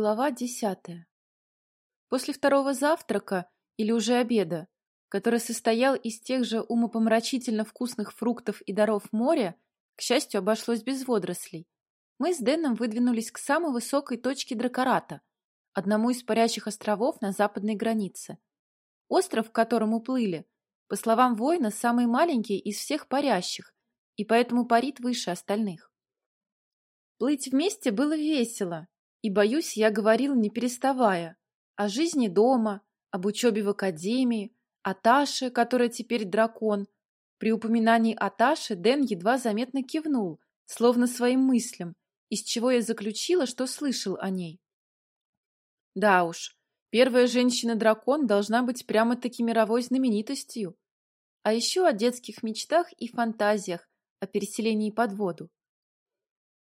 Глава десятая. После второго завтрака, или уже обеда, который состоял из тех же умопомрачительно вкусных фруктов и даров моря, к счастью, обошлось без водорослей, мы с Дэном выдвинулись к самой высокой точке Дракората, одному из парящих островов на западной границе. Остров, к которому уплыли, по словам воина, самый маленький из всех парящих, и поэтому парит выше остальных. Плыть вместе было весело, и, боюсь, я говорил, не переставая, о жизни дома, об учебе в академии, о Таше, которая теперь дракон. При упоминании о Таше Дэн едва заметно кивнул, словно своим мыслям, из чего я заключила, что слышал о ней. Да уж, первая женщина-дракон должна быть прямо-таки мировой знаменитостью. А еще о детских мечтах и фантазиях о переселении под воду.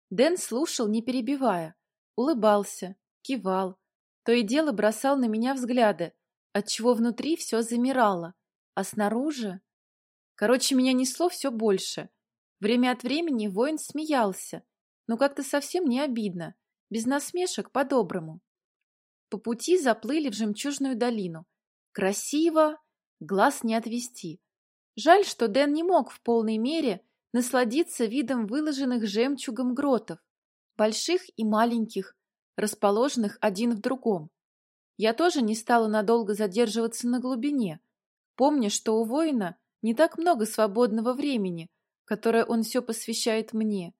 Дэн слушал, не перебивая, улыбался, кивал, то и дело бросал на меня взгляды, отчего внутри все замирало, а снаружи... Короче, меня несло все больше. Время от времени воин смеялся, но как-то совсем не обидно, без насмешек по-доброму. По пути заплыли в жемчужную долину. Красиво, глаз не отвести. Жаль, что Дэн не мог в полной мере насладиться видом выложенных жемчугом гротов больших и маленьких, расположенных один в другом. Я тоже не стала надолго задерживаться на глубине, помня, что у воина не так много свободного времени, которое он все посвящает мне,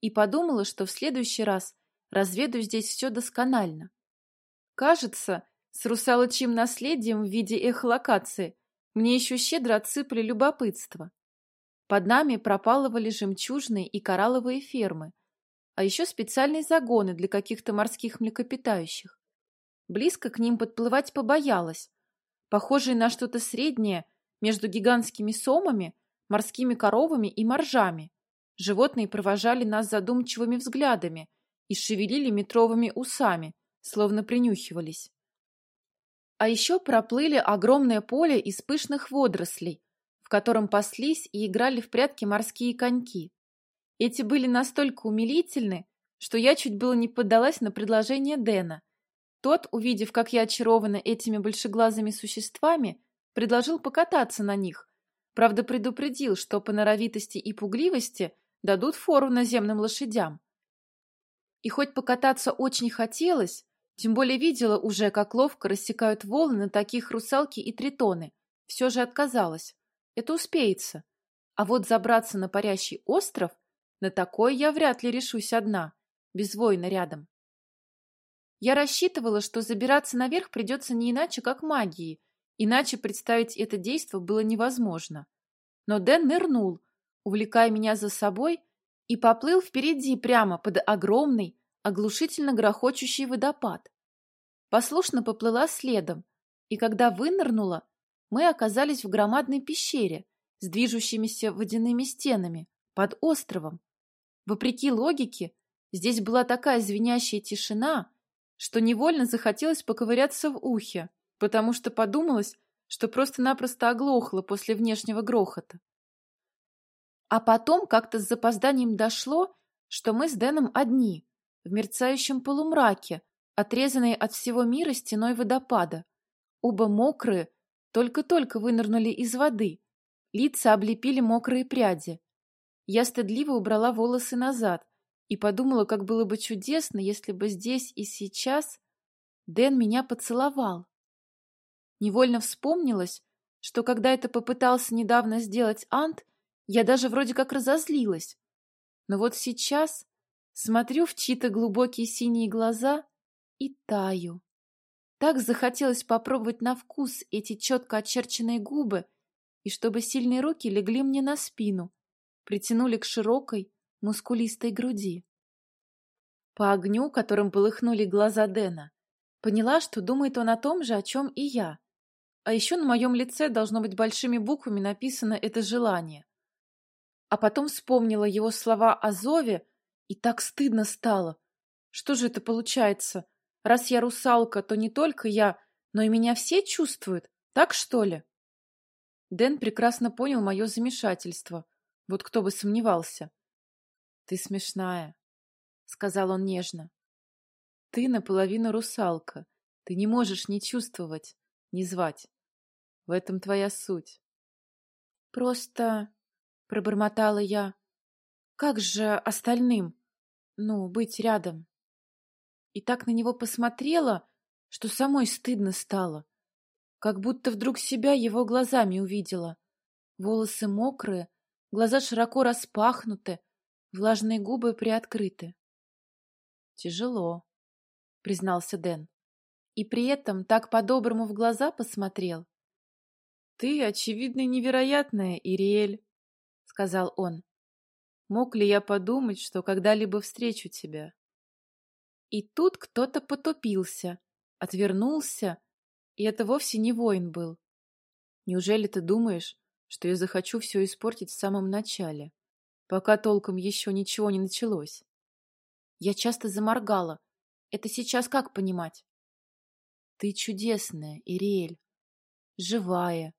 и подумала, что в следующий раз разведу здесь все досконально. Кажется, с русалочьим наследием в виде эхолокации мне еще щедро отсыпали любопытство. Под нами пропалывали жемчужные и коралловые фермы, а еще специальные загоны для каких-то морских млекопитающих. Близко к ним подплывать побоялась. Похожие на что-то среднее между гигантскими сомами, морскими коровами и моржами. Животные провожали нас задумчивыми взглядами и шевелили метровыми усами, словно принюхивались. А еще проплыли огромное поле из пышных водорослей, в котором паслись и играли в прятки морские коньки. Эти были настолько умилительны, что я чуть было не поддалась на предложение Дэна. Тот, увидев, как я очарована этими большеглазыми существами, предложил покататься на них. Правда, предупредил, что по норовитости и пугливости дадут фору наземным лошадям. И хоть покататься очень хотелось, тем более видела уже, как ловко рассекают волны на таких русалки и тритоны, все же отказалась. Это успеется. А вот забраться на парящий остров — на такое я вряд ли решусь одна, без воина рядом. Я рассчитывала, что забираться наверх придется не иначе, как магией, иначе представить это действо было невозможно. Но Дэн нырнул, увлекая меня за собой, и поплыл впереди прямо под огромный, оглушительно грохочущий водопад. Послушно поплыла следом, и когда вынырнула, мы оказались в громадной пещере с движущимися водяными стенами под островом, Вопреки логике, здесь была такая звенящая тишина, что невольно захотелось поковыряться в ухе, потому что подумалось, что просто-напросто оглохло после внешнего грохота. А потом как-то с запозданием дошло, что мы с Дэном одни, в мерцающем полумраке, отрезанные от всего мира стеной водопада. Оба мокрые, только-только вынырнули из воды, лица облепили мокрые пряди. Я стыдливо убрала волосы назад и подумала, как было бы чудесно, если бы здесь и сейчас Дэн меня поцеловал. Невольно вспомнилось, что когда это попытался недавно сделать Ант, я даже вроде как разозлилась. Но вот сейчас смотрю в чьи-то глубокие синие глаза и таю. Так захотелось попробовать на вкус эти четко очерченные губы, и чтобы сильные руки легли мне на спину, притянули к широкой, мускулистой груди. По огню, которым полыхнули глаза Дэна, поняла, что думает он о том же, о чем и я. А еще на моем лице должно быть большими буквами написано это желание. А потом вспомнила его слова о зове, и так стыдно стало. Что же это получается? Раз я русалка, то не только я, но и меня все чувствуют, так что ли? Дэн прекрасно понял мое замешательство — вот кто бы сомневался. — Ты смешная, — сказал он нежно. — ты наполовину русалка. Ты не можешь не чувствовать, не звать. В этом твоя суть. Просто, пробормотала я, как же остальным, ну, быть рядом? И так на него посмотрела, что самой стыдно стало. Как будто вдруг себя его глазами увидела. Волосы мокрые, глаза широко распахнуты, влажные губы приоткрыты. «Тяжело», — признался Дэн. И при этом так по-доброму в глаза посмотрел. «Ты, очевидно, невероятная, Ириэль», — сказал он. «Мог ли я подумать, что когда-либо встречу тебя?» И тут кто-то потупился, отвернулся, и это вовсе не воин был. Неужели ты думаешь, что я захочу все испортить в самом начале, пока толком еще ничего не началось? Я часто заморгала. Это сейчас как понимать? Ты чудесная, Ириэль. Живая,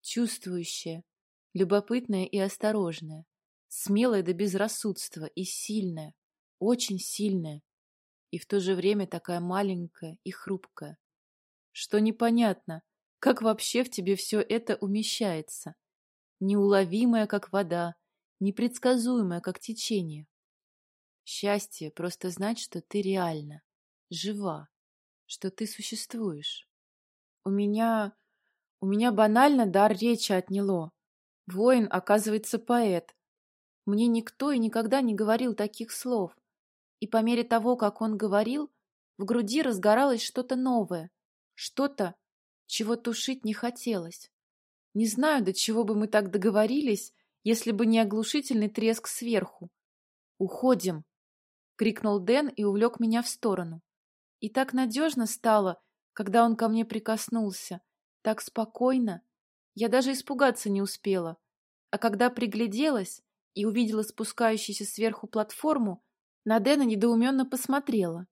чувствующая, любопытная и осторожная, смелая до безрассудства и сильная, очень сильная, и в то же время такая маленькая и хрупкая. Что непонятно, как вообще в тебе все это умещается? Неуловимая, как вода, непредсказуемая, как течение. Счастье просто знать, что ты реально, жива, что ты существуешь. У меня... у меня банально дар речи отняло. Воин, оказывается, поэт. Мне никто и никогда не говорил таких слов. И по мере того, как он говорил, в груди разгоралось что-то новое, что-то, чего тушить не хотелось. Не знаю, до чего бы мы так договорились, если бы не оглушительный треск сверху. «Уходим!» — крикнул Дэн и увлек меня в сторону. И так надежно стало, когда он ко мне прикоснулся, так спокойно. Я даже испугаться не успела. А когда пригляделась и увидела спускающуюся сверху платформу, на Дэна недоуменно посмотрела.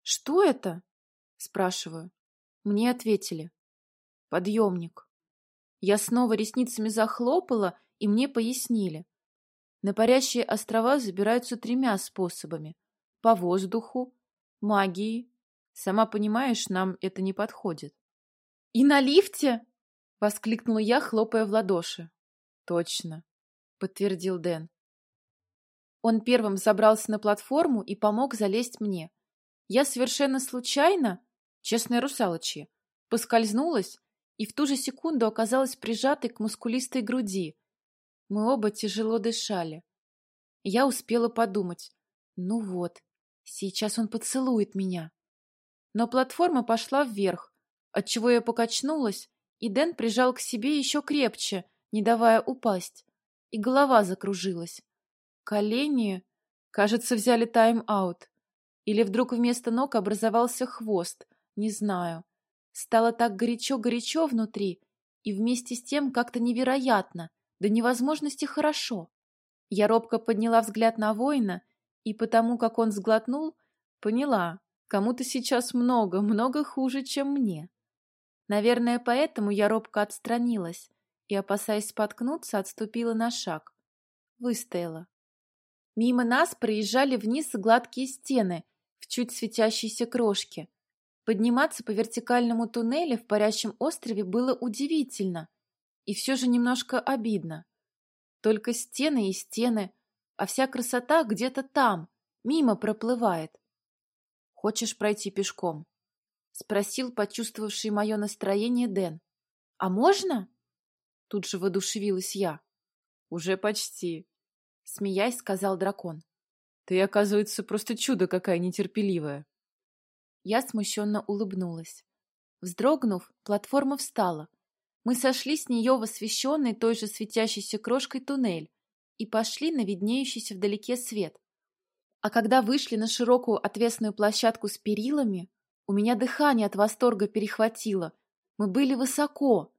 «Что это?» — спрашиваю. Мне ответили. Подъемник. Я снова ресницами захлопала, и мне пояснили. На парящие острова забираются тремя способами. По воздуху, магией. Сама понимаешь, нам это не подходит. «И на лифте?» — воскликнула я, хлопая в ладоши. «Точно», — подтвердил Дэн. Он первым забрался на платформу и помог залезть мне. Я совершенно случайно честная русалочья, поскользнулась и в ту же секунду оказалась прижатой к мускулистой груди. Мы оба тяжело дышали. Я успела подумать, ну вот, сейчас он поцелует меня. Но платформа пошла вверх, отчего я покачнулась, и Дэн прижал к себе еще крепче, не давая упасть, и голова закружилась. Колени, кажется, взяли тайм-аут. Или вдруг вместо ног образовался хвост — не знаю. Стало так горячо-горячо внутри, и вместе с тем как-то невероятно, до невозможности хорошо. Я робко подняла взгляд на воина, и потому, как он сглотнул, поняла, кому-то сейчас много, много хуже, чем мне. Наверное, поэтому я робко отстранилась и, опасаясь споткнуться, отступила на шаг. Выстояла. Мимо нас проезжали вниз гладкие стены в чуть светящейся крошке, Подниматься по вертикальному туннелю в парящем острове было удивительно и все же немножко обидно. Только стены и стены, а вся красота где-то там, мимо проплывает. «Хочешь пройти пешком?» — спросил почувствовавший мое настроение Дэн. «А можно?» Тут же воодушевилась я. «Уже почти», — смеясь, сказал дракон. «Ты, оказывается, просто чудо какая нетерпеливая». Я смущенно улыбнулась. Вздрогнув, платформа встала. Мы сошли с нее в освещенный той же светящейся крошкой туннель и пошли на виднеющийся вдалеке свет. А когда вышли на широкую отвесную площадку с перилами, у меня дыхание от восторга перехватило. Мы были высоко,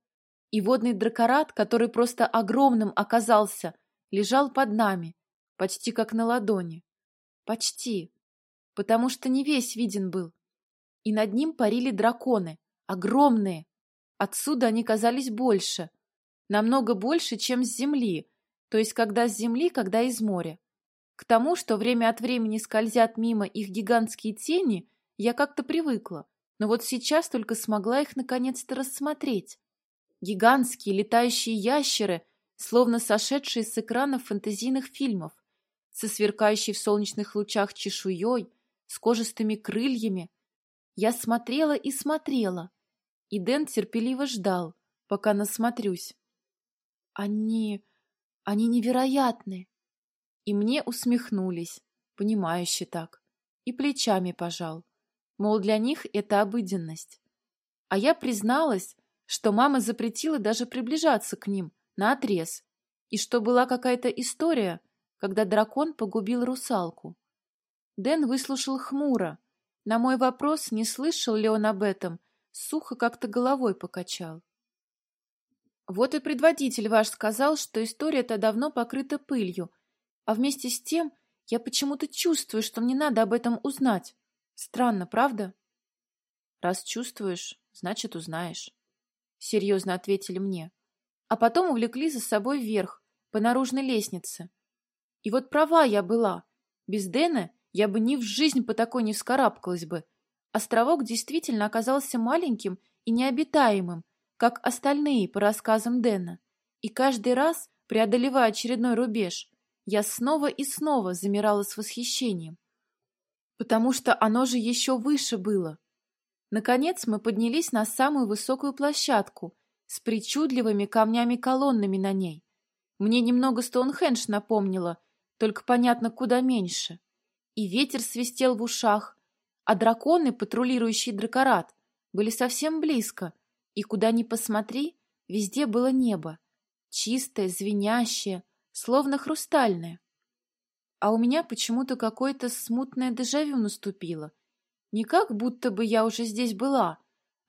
и водный дракорат, который просто огромным оказался, лежал под нами, почти как на ладони. Почти, потому что не весь виден был и над ним парили драконы, огромные. Отсюда они казались больше, намного больше, чем с земли, то есть когда с земли, когда из моря. К тому, что время от времени скользят мимо их гигантские тени, я как-то привыкла, но вот сейчас только смогла их наконец-то рассмотреть. Гигантские летающие ящеры, словно сошедшие с экранов фэнтезийных фильмов, со сверкающей в солнечных лучах чешуей, с кожистыми крыльями. Я смотрела и смотрела, и Дэн терпеливо ждал, пока насмотрюсь. Они... они невероятны. И мне усмехнулись, понимающе так, и плечами пожал. Мол, для них это обыденность. А я призналась, что мама запретила даже приближаться к ним, на отрез, и что была какая-то история, когда дракон погубил русалку. Дэн выслушал хмуро. На мой вопрос, не слышал ли он об этом, сухо как-то головой покачал. Вот и предводитель ваш сказал, что история-то давно покрыта пылью, а вместе с тем я почему-то чувствую, что мне надо об этом узнать. Странно, правда? Раз чувствуешь, значит, узнаешь. Серьезно ответили мне. А потом увлекли за собой вверх, по наружной лестнице. И вот права я была. Без Дэна я бы ни в жизнь по такой не вскарабкалась бы. Островок действительно оказался маленьким и необитаемым, как остальные по рассказам Дэна. И каждый раз, преодолевая очередной рубеж, я снова и снова замирала с восхищением. Потому что оно же еще выше было. Наконец мы поднялись на самую высокую площадку с причудливыми камнями-колоннами на ней. Мне немного Стоунхендж напомнило, только понятно куда меньше. И ветер свистел в ушах, а драконы, патрулирующие дракорат, были совсем близко, и куда ни посмотри, везде было небо, чистое, звенящее, словно хрустальное. А у меня почему-то какое-то смутное дежавю наступило. Не как будто бы я уже здесь была,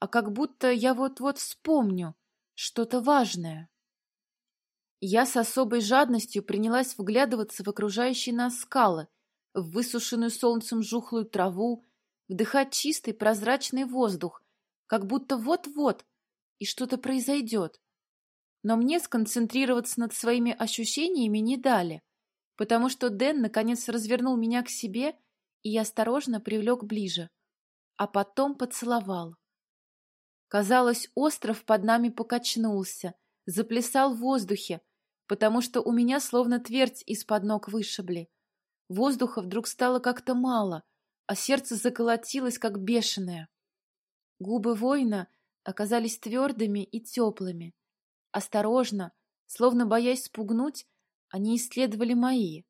а как будто я вот-вот вспомню что-то важное. Я с особой жадностью принялась вглядываться в окружающие нас скалы, в высушенную солнцем жухлую траву, вдыхать чистый прозрачный воздух, как будто вот-вот и что-то произойдет. Но мне сконцентрироваться над своими ощущениями не дали, потому что Дэн наконец развернул меня к себе и осторожно привлек ближе, а потом поцеловал. Казалось, остров под нами покачнулся, заплясал в воздухе, потому что у меня словно твердь из-под ног вышибли. Воздуха вдруг стало как-то мало, а сердце заколотилось, как бешеное. Губы воина — оказались твердыми и теплыми. Осторожно, словно боясь спугнуть, они исследовали мои.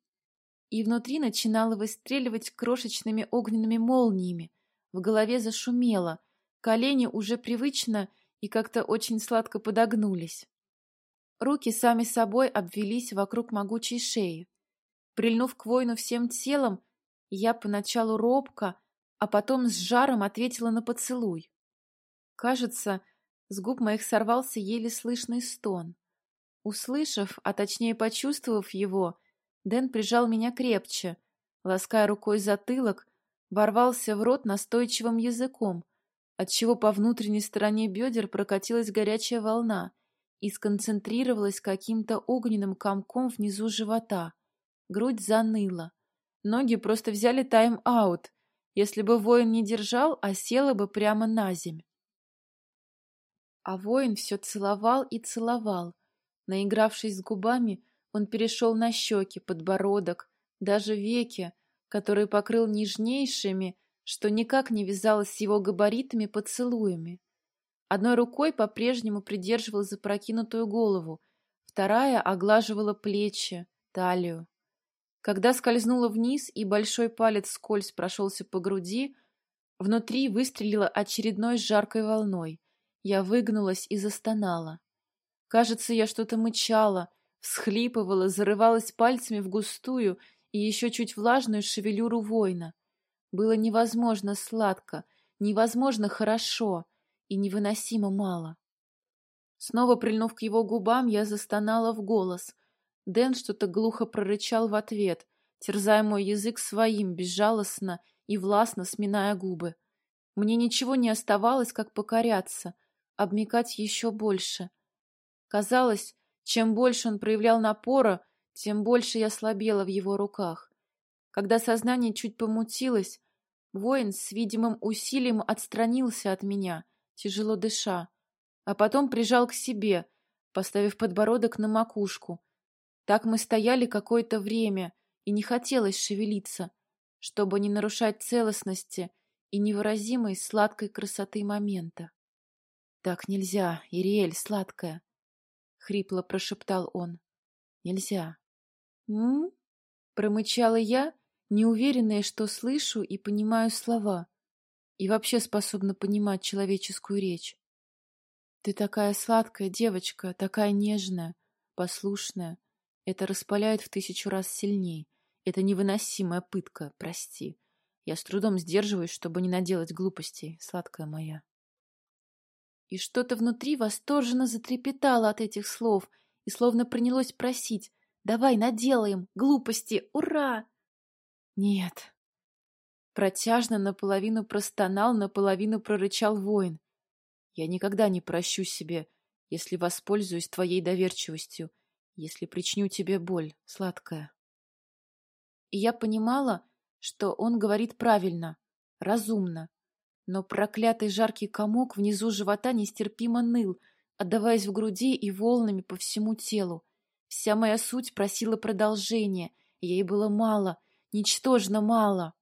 И внутри начинало выстреливать крошечными огненными молниями. В голове зашумело, колени уже привычно и как-то очень сладко подогнулись. Руки сами собой обвелись вокруг могучей шеи. Прильнув к воину всем телом, я поначалу робко, а потом с жаром ответила на поцелуй. Кажется, с губ моих сорвался еле слышный стон. Услышав, а точнее почувствовав его, Дэн прижал меня крепче, лаская рукой затылок, ворвался в рот настойчивым языком, отчего по внутренней стороне бедер прокатилась горячая волна и сконцентрировалась каким-то огненным комком внизу живота. Грудь заныла. Ноги просто взяли тайм-аут. Если бы воин не держал, а села бы прямо на земь. А воин все целовал и целовал. Наигравшись с губами, он перешел на щеки, подбородок, даже веки, которые покрыл нежнейшими, что никак не вязалось с его габаритами поцелуями. Одной рукой по-прежнему придерживал запрокинутую голову, вторая оглаживала плечи, талию. Когда скользнула вниз и большой палец скользь прошелся по груди, внутри выстрелила очередной жаркой волной. Я выгнулась и застонала. Кажется, я что-то мычала, всхлипывала, зарывалась пальцами в густую и еще чуть влажную шевелюру воина. Было невозможно сладко, невозможно хорошо и невыносимо мало. Снова прильнув к его губам, я застонала в голос. Дэн что-то глухо прорычал в ответ, терзая мой язык своим, безжалостно и властно сминая губы. Мне ничего не оставалось, как покоряться, обмекать еще больше. Казалось, чем больше он проявлял напора, тем больше я слабела в его руках. Когда сознание чуть помутилось, воин с видимым усилием отстранился от меня, тяжело дыша, а потом прижал к себе, поставив подбородок на макушку. Так мы стояли какое-то время, и не хотелось шевелиться, чтобы не нарушать целостности и невыразимой сладкой красоты момента. «Так нельзя, Ириэль, сладкая!» — хрипло прошептал он. «Нельзя!» «М?», промычала я, неуверенная, что слышу и понимаю слова, и вообще способна понимать человеческую речь. «Ты такая сладкая девочка, такая нежная, послушная. Это распаляет в тысячу раз сильней. Это невыносимая пытка, прости. Я с трудом сдерживаюсь, чтобы не наделать глупостей, сладкая моя. И что-то внутри восторженно затрепетало от этих слов и словно принялось просить «Давай, наделаем! Глупости! Ура!» «Нет!» Протяжно наполовину простонал, наполовину прорычал воин. «Я никогда не прощу себе, если воспользуюсь твоей доверчивостью, если причиню тебе боль, сладкая». И я понимала, что он говорит правильно, разумно. Но проклятый жаркий комок внизу живота нестерпимо ныл, отдаваясь в груди и волнами по всему телу. Вся моя суть просила продолжения, ей было мало, ничтожно мало.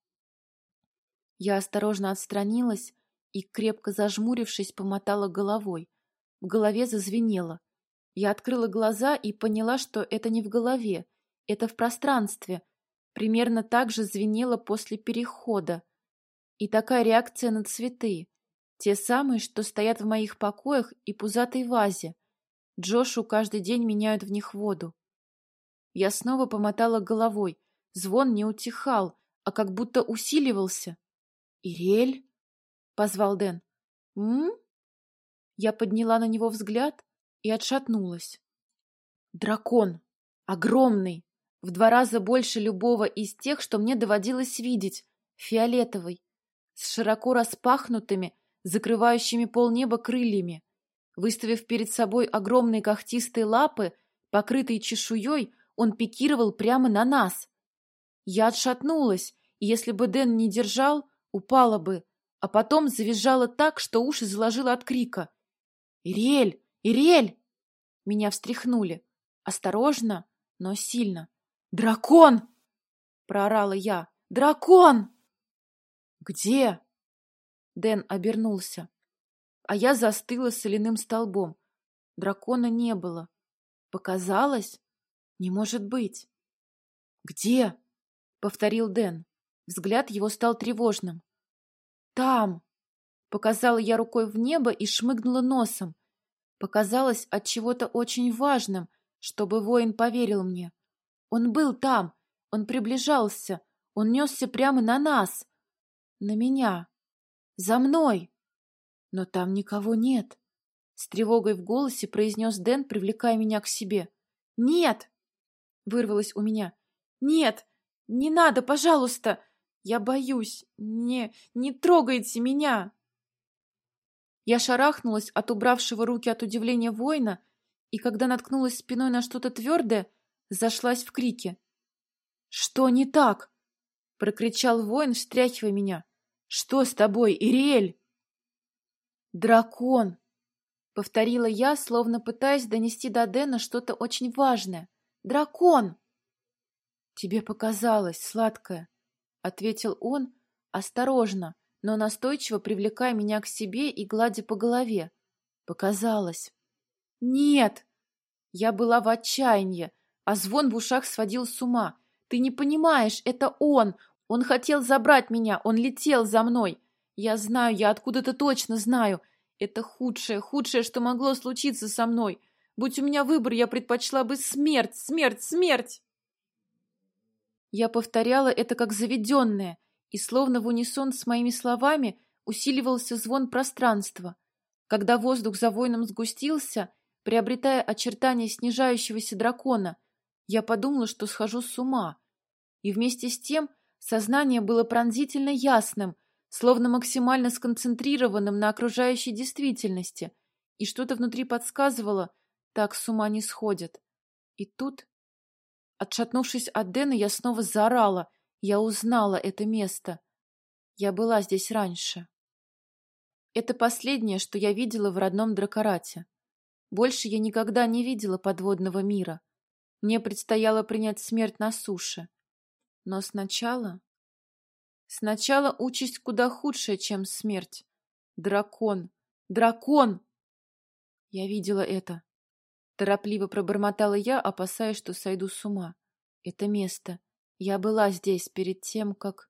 Я осторожно отстранилась и, крепко зажмурившись, помотала головой. В голове зазвенело. Я открыла глаза и поняла, что это не в голове, это в пространстве, примерно так же звенело после перехода. И такая реакция на цветы. Те самые, что стоят в моих покоях и пузатой вазе. Джошу каждый день меняют в них воду. Я снова помотала головой. Звон не утихал, а как будто усиливался. «Ирель?» — позвал Дэн. «М?», Я подняла на него взгляд и отшатнулась. «Дракон! Огромный! В два раза больше любого из тех, что мне доводилось видеть. Фиолетовый. С широко распахнутыми, закрывающими полнеба крыльями. Выставив перед собой огромные когтистые лапы, покрытые чешуей, он пикировал прямо на нас. Я отшатнулась, и если бы Дэн не держал, упала бы, а потом завизжала так, что уши заложила от крика. «Ириэль! Ириэль!» Меня встряхнули. Осторожно, но сильно. «Дракон!» — проорала я. «Дракон!» «Где?» Дэн обернулся, а я застыла соляным столбом. Дракона не было. Показалось? Не может быть. «Где?» — повторил Дэн. Взгляд его стал тревожным. «Там!» — показала я рукой в небо и шмыгнула носом. Показалось от чего-то очень важным, чтобы воин поверил мне. Он был там, он приближался, он несся прямо на нас, на меня, за мной. Но там никого нет. С тревогой в голосе произнес Дэн, привлекая меня к себе. «Нет!» — вырвалось у меня. «Нет! Не надо, пожалуйста! Я боюсь! Не, не трогайте меня!» Я шарахнулась от убравшего руки от удивления воина, и когда наткнулась спиной на что-то твердое, зашлась в крике. «Что не так?» — прокричал воин, встряхивая меня. «Что с тобой, Ириэль?» «Дракон!» — повторила я, словно пытаясь донести до Дэна что-то очень важное. «Дракон!» «Тебе показалось, сладкое!» — ответил он, осторожно, но настойчиво привлекая меня к себе и гладя по голове. «Показалось!» «Нет!» Я была в отчаянии, а звон в ушах сводил с ума. Ты не понимаешь, это он. Он хотел забрать меня, он летел за мной. Я знаю, я откуда-то точно знаю. Это худшее, худшее, что могло случиться со мной. Будь у меня выбор, я предпочла бы смерть, смерть, смерть. Я повторяла это как заведенное, и словно в унисон с моими словами усиливался звон пространства. Когда воздух за воином сгустился, приобретая очертания снижающегося дракона — я подумала, что схожу с ума. И вместе с тем сознание было пронзительно ясным, словно максимально сконцентрированным на окружающей действительности, и что-то внутри подсказывало, так с ума не сходят. И тут, отшатнувшись от Дэна, я снова заорала, Я узнала это место. Я была здесь раньше. Это последнее, что я видела в родном Дракорате. Больше я никогда не видела подводного мира. Мне предстояло принять смерть на суше. Но сначала... Сначала участь куда худшая, чем смерть. Дракон! Дракон! Я видела это. Торопливо пробормотала я, опасаясь, что сойду с ума. Это место. Я была здесь перед тем, как...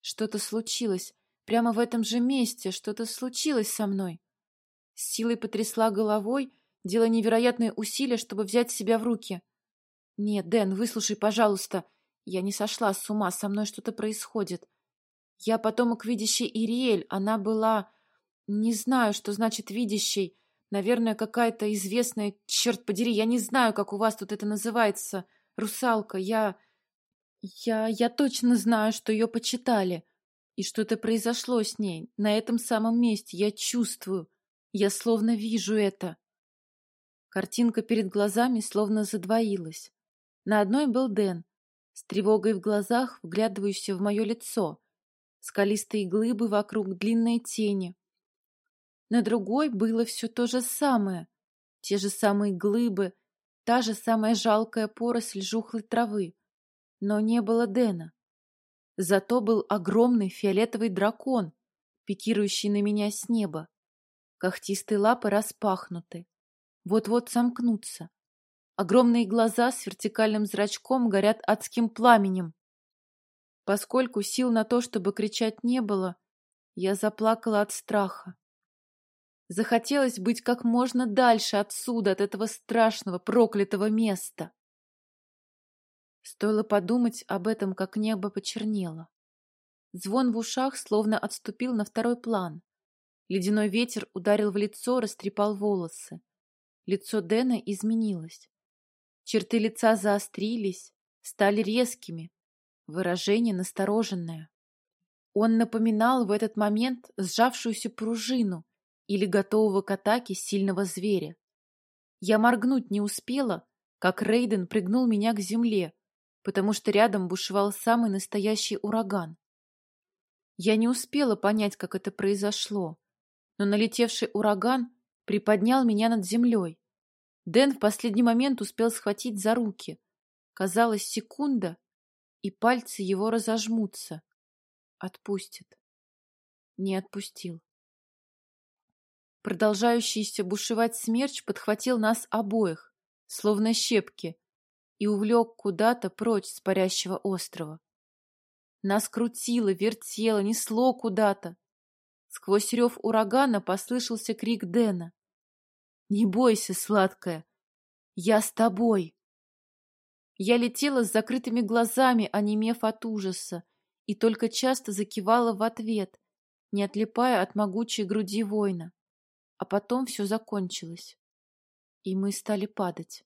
Что-то случилось. Прямо в этом же месте что-то случилось со мной. С силой потрясла головой, делая невероятные усилия, чтобы взять себя в руки. «Нет, Дэн, выслушай, пожалуйста. Я не сошла с ума, со мной что-то происходит. Я потомок видящей Ириэль, она была... Не знаю, что значит видящей, Наверное, какая-то известная... Черт подери, я не знаю, как у вас тут это называется. Русалка. Я... Я... Я точно знаю, что ее почитали. И что-то произошло с ней. На этом самом месте. Я чувствую. Я словно вижу это. Картинка перед глазами словно задвоилась. На одной был Дэн, с тревогой в глазах, вглядывающийся в мое лицо. Скалистые глыбы вокруг, длинные тени, на другой было все то же самое. Те же самые глыбы, та же самая жалкая поросль жухлой травы. Но не было Дэна. Зато был огромный фиолетовый дракон, пикирующий на меня с неба. Когтистые лапы распахнуты. Вот-вот сомкнутся. Огромные глаза с вертикальным зрачком горят адским пламенем. Поскольку сил на то, чтобы кричать, не было, я заплакала от страха. Захотелось быть как можно дальше отсюда, от этого страшного, проклятого места. Стоило подумать об этом, как небо почернело. Звон в ушах словно отступил на второй план. Ледяной ветер ударил в лицо, растрепал волосы. Лицо Дэна изменилось. Черты лица заострились, стали резкими, выражение настороженное. Он напоминал в этот момент сжавшуюся пружину, или готового к атаке сильного зверя. Я моргнуть не успела, как Рейден пригнул меня к земле, потому что рядом бушевал самый настоящий ураган. Я не успела понять, как это произошло, но налетевший ураган приподнял меня над землей. Дэн в последний момент успел схватить за руки. Казалось, секунда, и пальцы его разожмутся. Отпустит. Не отпустил. Продолжающийся бушевать смерч подхватил нас обоих, словно щепки, и увлек куда-то прочь с парящего острова. Нас крутило, вертело, несло куда-то. Сквозь рев урагана послышался крик Дэна. «Не бойся, сладкая! Я с тобой!» Я летела с закрытыми глазами, онемев от ужаса, и только часто закивала в ответ, не отлипая от могучей груди воина. А потом все закончилось, и мы стали падать.